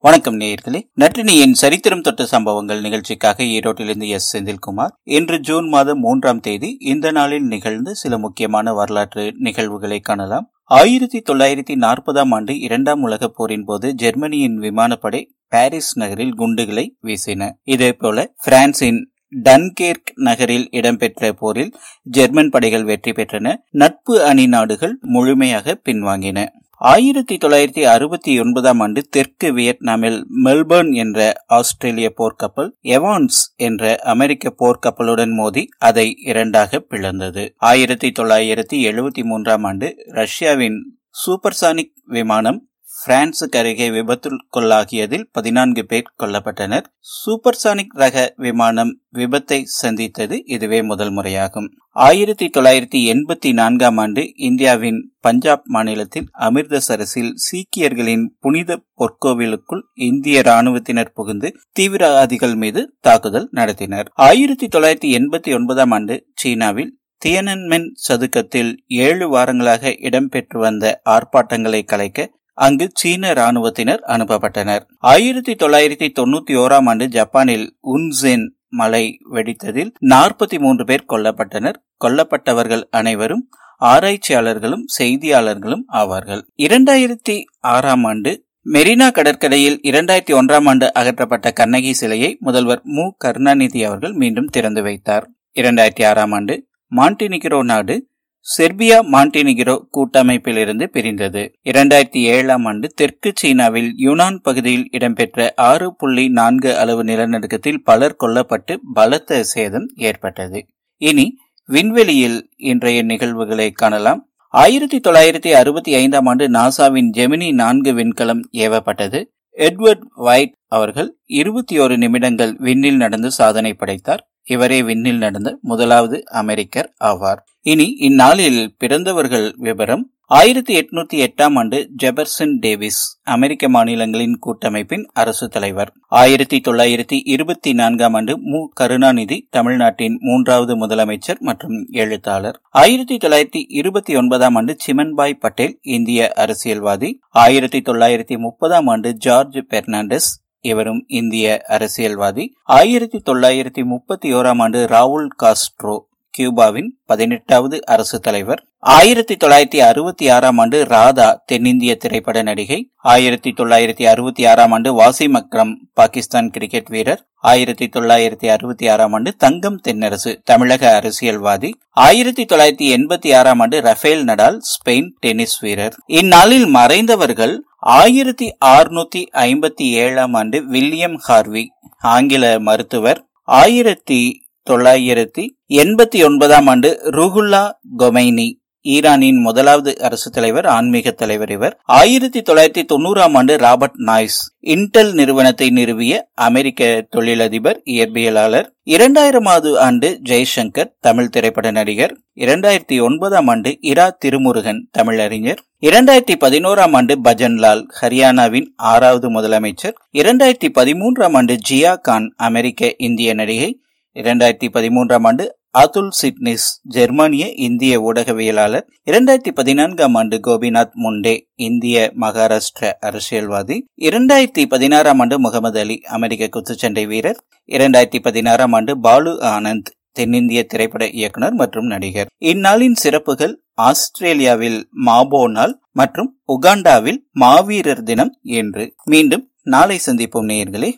வணக்கம் நேயர்களே. நற்றினியின் சரித்திரம் தொட்ட சம்பவங்கள் நிகழ்ச்சிக்காக ஈரோட்டிலிருந்து எஸ். செந்தில்குமார். இன்று ஜூன் மாதம் மூன்றாம் தேதி இந்த நாளில் நிகழ்ந்து சில முக்கியமான வரலாற்று நிகழ்வுகளை காணலாம். ஆயிரத்தி தொள்ளாயிரத்தி நாற்பதாம் ஆண்டு இரண்டாம் உலகப் போரின் போது ஜெர்மனியின் விமானப்படை பாரிஸ் நகரில் குண்டுகளை வீசின. இதேபோல பிரான்சின் டன்கேர்க் நகரில் இடம்பெற்ற போரில் ஜெர்மன் படைகள் வெற்றி பெற்றன. நட்பு அணி நாடுகள் முழுமையாக பின்வாங்கின. ஆயிரத்தி தொள்ளாயிரத்தி அறுபத்தி ஒன்பதாம் ஆண்டு தெற்கு வியட்நாமில் மெல்பர்ன் என்ற ஆஸ்திரேலிய போர்க்கப்பல் எவான்ஸ் என்ற அமெரிக்க போர்க்கப்பலுடன் மோதி அதை இரண்டாக பிளந்தது. ஆயிரத்தி தொள்ளாயிரத்தி எழுபத்தி மூன்றாம் ஆண்டு ரஷ்யாவின் சூப்பர்சானிக் விமானம் பிரான்சுக்கு அருகே விபத்துக்குள்ளாகியதில் பதினான்கு பேர் கொல்லப்பட்டனர். சூப்பர்சானிக் ரக விமானம் விபத்தை சந்தித்தது இதுவே முதல் முறையாகும். ஆயிரத்தி தொள்ளாயிரத்தி எண்பத்தி நான்காம் ஆண்டு இந்தியாவின் பஞ்சாப் மாநிலத்தில் அமிர்தசரஸில் சீக்கியர்களின் புனித பொற்கோவிலுக்குள் இந்திய ராணுவத்தினர் புகுந்து தீவிரவாதிகள் மீது தாக்குதல் நடத்தினர். ஆயிரத்தி தொள்ளாயிரத்தி எண்பத்தி ஒன்பதாம் ஆண்டு சீனாவில் தியனன்மென் சதுக்கத்தில் ஏழு வாரங்களாக இடம்பெற்று வந்த ஆர்ப்பாட்டங்களை கலைக்க அங்கு சீன ராணுவத்தினர் அனுப்பப்பட்டனர். ஆயிரத்தி தொள்ளாயிரத்தி தொண்ணூத்தி ஓராம் ஆண்டு ஜப்பானில் உன்சென் மலை வெடித்ததில் நாற்பத்தி மூன்று பேர் கொல்லப்பட்டனர். கொல்லப்பட்டவர்கள் அனைவரும் ஆராய்ச்சியாளர்களும் செய்தியாளர்களும் ஆவார்கள். இரண்டாயிரத்தி ஆறாம் ஆண்டு மெரினா கடற்கரையில் இரண்டாயிரத்தி ஒன்றாம் ஆண்டு அகற்றப்பட்ட கண்ணகி சிலையை முதல்வர் மு. கருணாநிதி அவர்கள் மீண்டும் திறந்து வைத்தார். இரண்டாயிரத்தி ஆறாம் ஆண்டு மாண்டினிகிரோ நாடு செர்பியா மாண்டினிகிரோ கூட்டமைப்பிலிருந்து பிரிந்தது. இரண்டாயிரத்தி ஏழாம் ஆண்டு தெற்கு சீனாவில் யுனான் பகுதியில் இடம்பெற்ற ஆறு புள்ளி நான்கு அளவு நிலநடுக்கத்தில் பலர் கொல்லப்பட்டு பலத்த சேதம் ஏற்பட்டது. இனி விண்வெளியில் இன்றைய நிகழ்வுகளை காணலாம். ஆயிரத்தி தொள்ளாயிரத்தி அறுபத்தி ஐந்தாம் ஆண்டு நாசாவின் ஜெமினி நான்கு விண்கலம் ஏவப்பட்டது. எட்வர்ட் வைட் அவர்கள் இருபத்தி ஒரு நிமிடங்கள் விண்ணில் நடந்து சாதனை படைத்தார். இவரே விண்ணில் நடந்த முதலாவது அமெரிக்கர் ஆவார். இனி இந்நாளில் பிறந்தவர்கள் விவரம். ஆயிரத்தி எட்நூத்தி எட்டாம் ஆண்டு ஜெபர்சன் டேவிஸ் அமெரிக்க மாநிலங்களின் கூட்டமைப்பின் அரசு தலைவர். ஆயிரத்தி தொள்ளாயிரத்தி இருபத்தி நான்காம் ஆண்டு மு. கருணாநிதி தமிழ்நாட்டின் மூன்றாவது முதலமைச்சர் மற்றும் எழுத்தாளர். ஆயிரத்தி தொள்ளாயிரத்தி இருபத்தி ஒன்பதாம் ஆண்டு சிமன்பாய் பட்டேல் இந்திய அரசியல்வாதி. ஆயிரத்தி தொள்ளாயிரத்தி முப்பதாம் ஆண்டு ஜார்ஜ் பெர்னாண்டஸ் இவரும் இந்திய அரசியல்வாதி. ஆயிரத்தி தொள்ளாயிரத்தி முப்பத்தி ஓராம் ஆண்டு ராகுல் காஸ்ட்ரோ கியூபாவின் பதினெட்டாவது அரசு தலைவர். ஆயிரத்தி தொள்ளாயிரத்தி அறுபத்தி ஆறாம் ஆண்டு ராதா தென்னிந்திய திரைப்பட நடிகை. ஆயிரத்தி தொள்ளாயிரத்தி அறுபத்தி ஆறாம் ஆண்டு வாசிம் அக்ரம் பாகிஸ்தான் கிரிக்கெட் வீரர். ஆயிரத்தி தொள்ளாயிரத்தி அறுபத்தி ஆறாம் ஆண்டு தங்கம் தென்னரசு தமிழக அரசியல்வாதி. ஆயிரத்தி தொள்ளாயிரத்தி எண்பத்தி ஆறாம் ஆண்டு ரஃபேல் நடால் ஸ்பெயின் டென்னிஸ் வீரர். இந்நாளில் மறைந்தவர்கள் ஆயிரத்தி அறுநூத்தி ஐம்பத்தி ஏழாம் ஆண்டு வில்லியம் ஹார்வி ஆங்கில மருத்துவர் ஆயிரத்தி தொள்ளாயிரத்தி எண்பத்தி ஒன்பதாம் ஆண்டு ருகுல்லா கொமைனி ஈரானின் முதலாவது அரசு தலைவர் ஆன்மீக தலைவர் இவர். ஆயிரத்தி தொள்ளாயிரத்தி தொண்ணூறாம் ஆண்டு ராபர்ட் நாய்ஸ் இன்டெல் நிறுவனத்தை நிறுவிய அமெரிக்க தொழிலதிபர் இயற்பியலாளர். இரண்டாயிரமாவது ஆண்டு ஜெய்சங்கர் தமிழ் திரைப்பட நடிகர். இரண்டாயிரத்தி ஒன்பதாம் ஆண்டு இரா திருமுருகன் தமிழறிஞர் இரண்டாயிரத்தி பதினோராம் ஆண்டு பஜன்லால் ஹரியானாவின் ஆறாவது முதலமைச்சர். இரண்டாயிரத்தி பதிமூன்றாம் ஆண்டு ஜியா கான் அமெரிக்க இந்திய நடிகை. இரண்டாயிரத்தி பதிமூன்றாம் ஆண்டு அதுல் சிட்னிஸ் ஜெர்மானிய இந்திய ஊடகவியலாளர். இரண்டாயிரத்தி பதினான்காம் ஆண்டு கோபிநாத் முண்டே இந்திய மகாராஷ்டிர அரசியல்வாதி. இரண்டாயிரத்தி பதினாறாம் ஆண்டு முகமது அலி அமெரிக்க குத்துச்சண்டை வீரர். இரண்டாயிரத்தி பதினாறாம் ஆண்டு பாலு ஆனந்த் தென்னிந்திய திரைப்பட இயக்குனர் மற்றும் நடிகர். இந்நாளின் சிறப்புகள் ஆஸ்திரேலியாவில் மாபோ நாள் மற்றும் உகாண்டாவில் மாவீரர் தினம் என்று மீண்டும் நாளை சந்திப்போம் நேயர்களே.